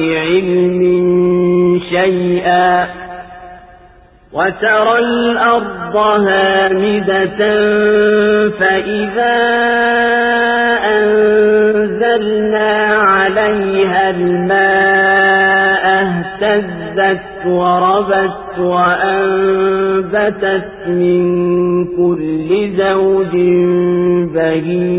علم شيئا وترى الأرض هامدة فإذا أنزلنا عليها الماء اهتزت وربت وأنبتت من كل زوج بهيج